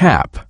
cap.